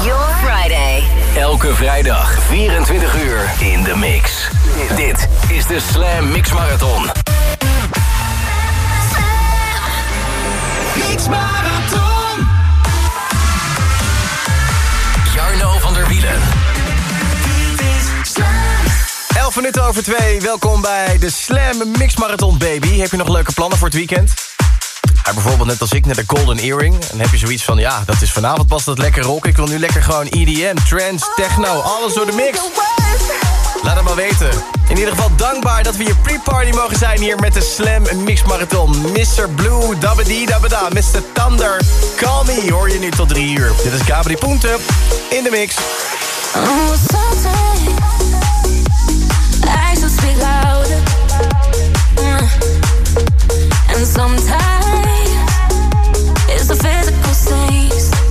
your Friday. Elke vrijdag 24 uur in de mix. Dit is de Slam Mix Marathon. Mix Marathon. Jarno van der Wielen. 11 minuten over 2. Welkom bij de Slam Mix Marathon, baby. Heb je nog leuke plannen voor het weekend? Ja, bijvoorbeeld net als ik naar de Golden Earring. En heb je zoiets van, ja, dat is vanavond pas dat lekker rock. Ik wil nu lekker gewoon EDM, trance, techno, alles door de mix. Laat het maar weten. In ieder geval dankbaar dat we je pre-party mogen zijn hier met de Slam Mix Marathon. Mr. Blue, dabbedi dabbeda, Mr. Thunder, Call Me, hoor je nu tot drie uur. Dit is Gabri Punte in de mix. The physical things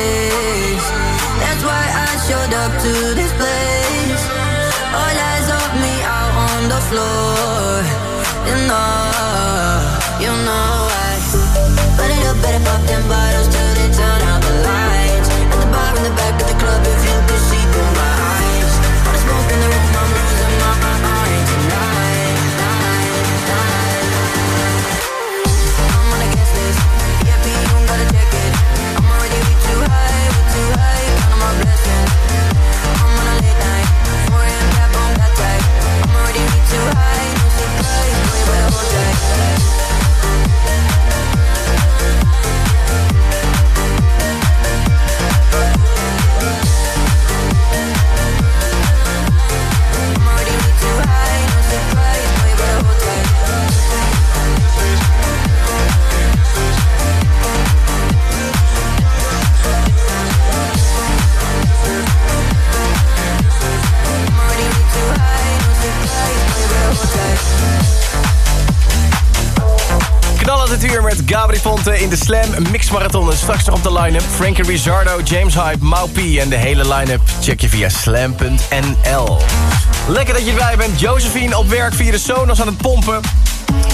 face. That's why I showed up to this place. All eyes of me out on the floor. You know, you know. uur met Gabri Fonte in de Slam Mix Marathon. En straks nog op de line-up Frankie Rizzardo, James Hype, Mau P. En de hele line-up check je via slam.nl. Lekker dat je erbij bent. Josephine op werk via de Sonos aan het pompen.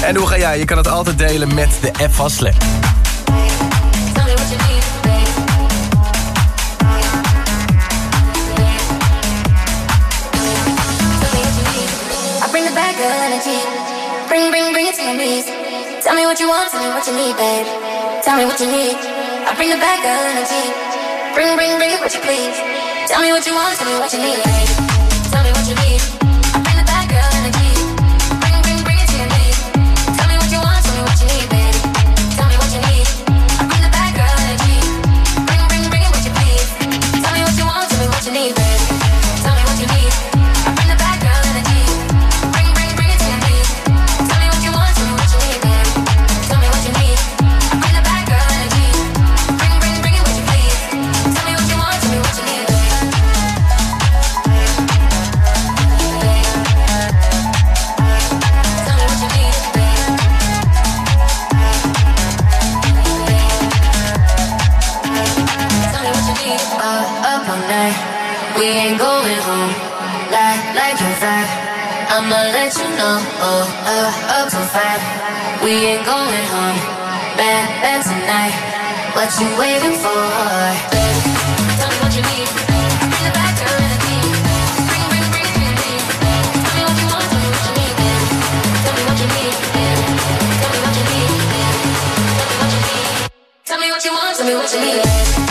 En hoe ga jij? Je kan het altijd delen met de app van Slam. Bring, bring, bring it to your knees. Tell me what you want, tell me what you need, babe. Tell me what you need. I bring the back of energy. Bring, bring, bring what you please. Tell me what you want, tell me what you need, babe. let you know, oh, uh, up to five. We ain't going home, back, back tonight. What you waiting for? Tell me what you need. The girl in the. Bring, bring, bring, bring. Tell me what you want, tell me what you need. Tell me what you need. Tell me what you need. Tell me what you want, tell me what you need.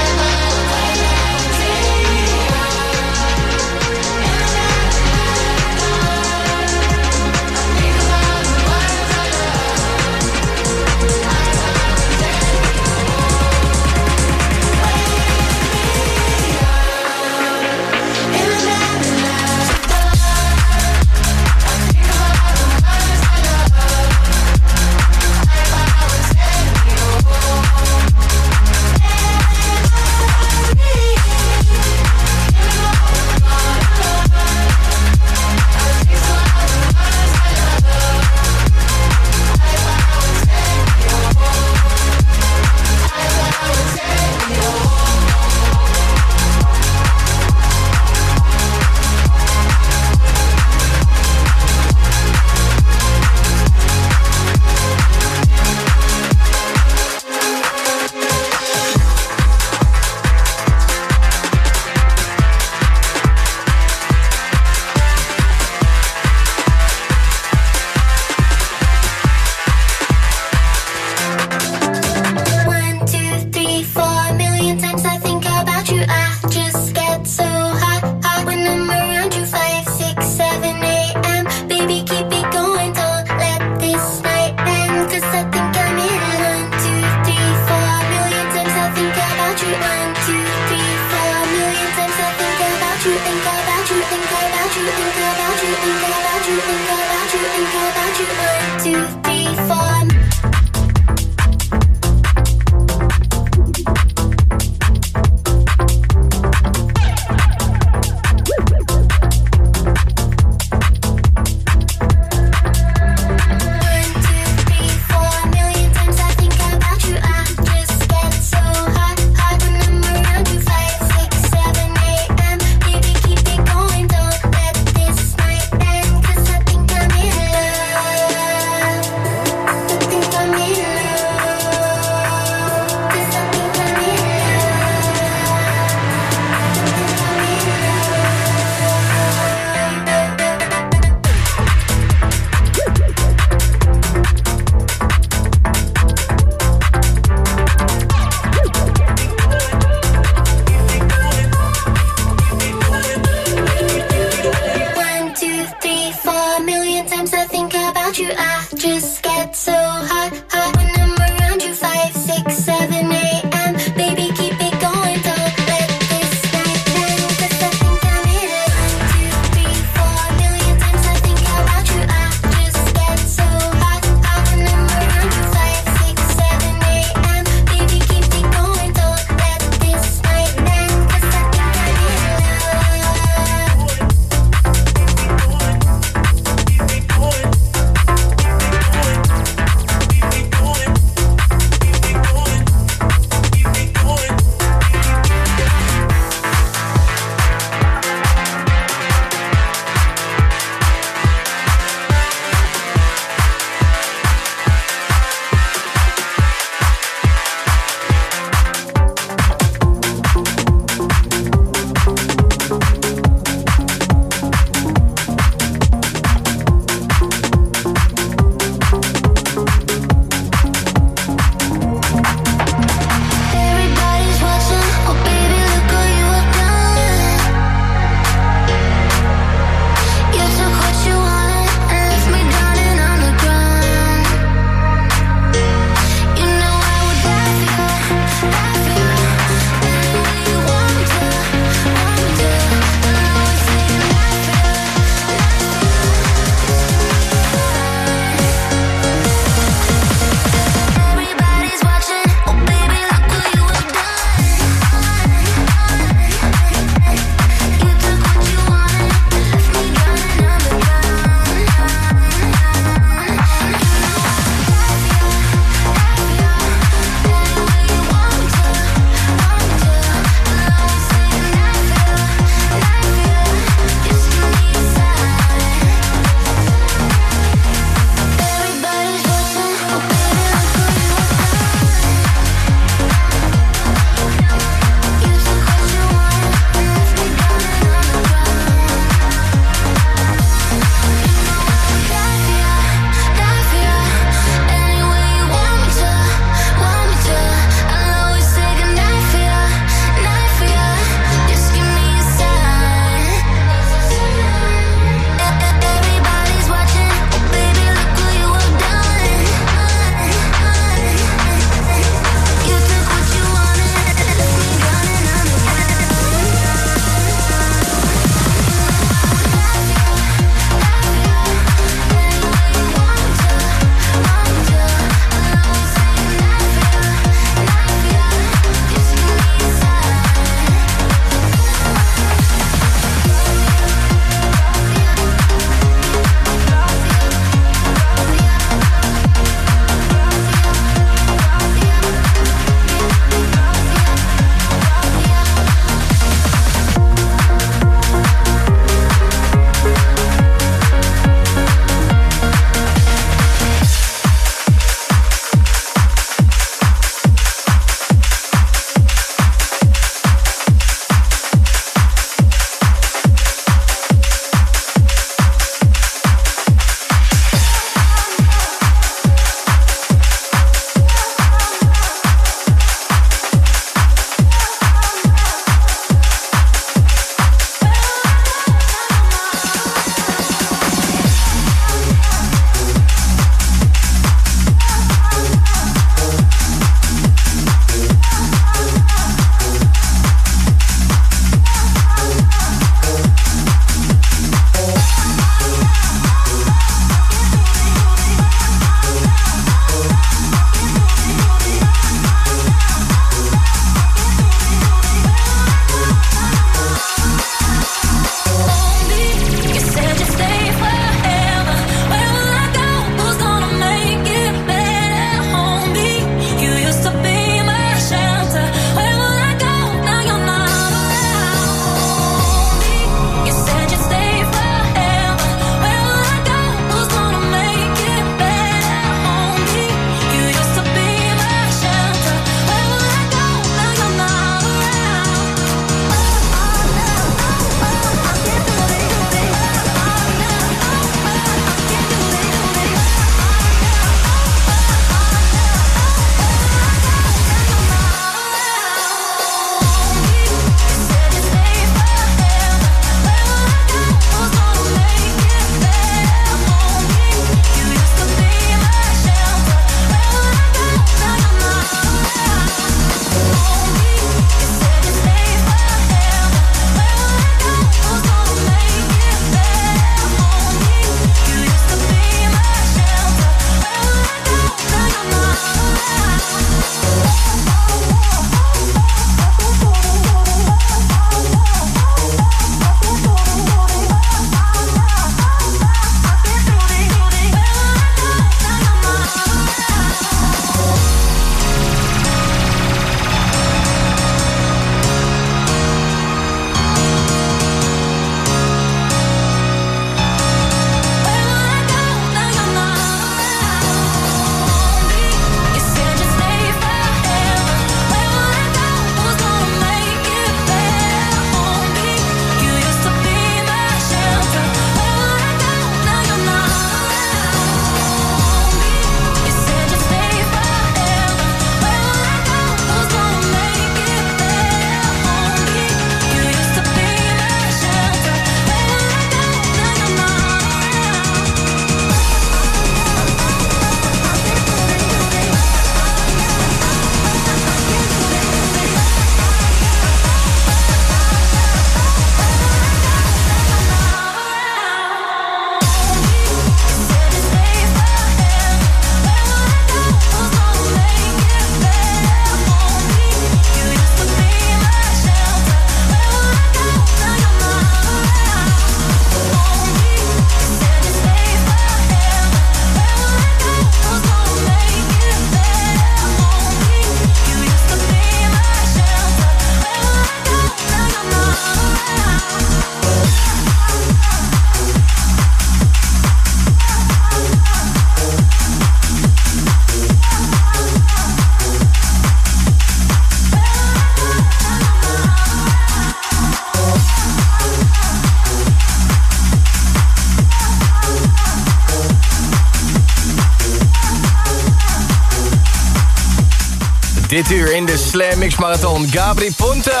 Slam Mix Marathon, Gabri Ponta.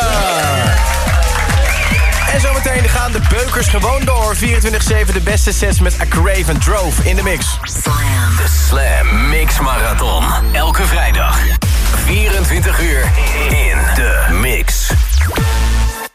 En zometeen gaan de beukers gewoon door. 24-7 de beste sets met A Craven Drove in de mix. De Slam Marathon. Elke vrijdag. 24 uur.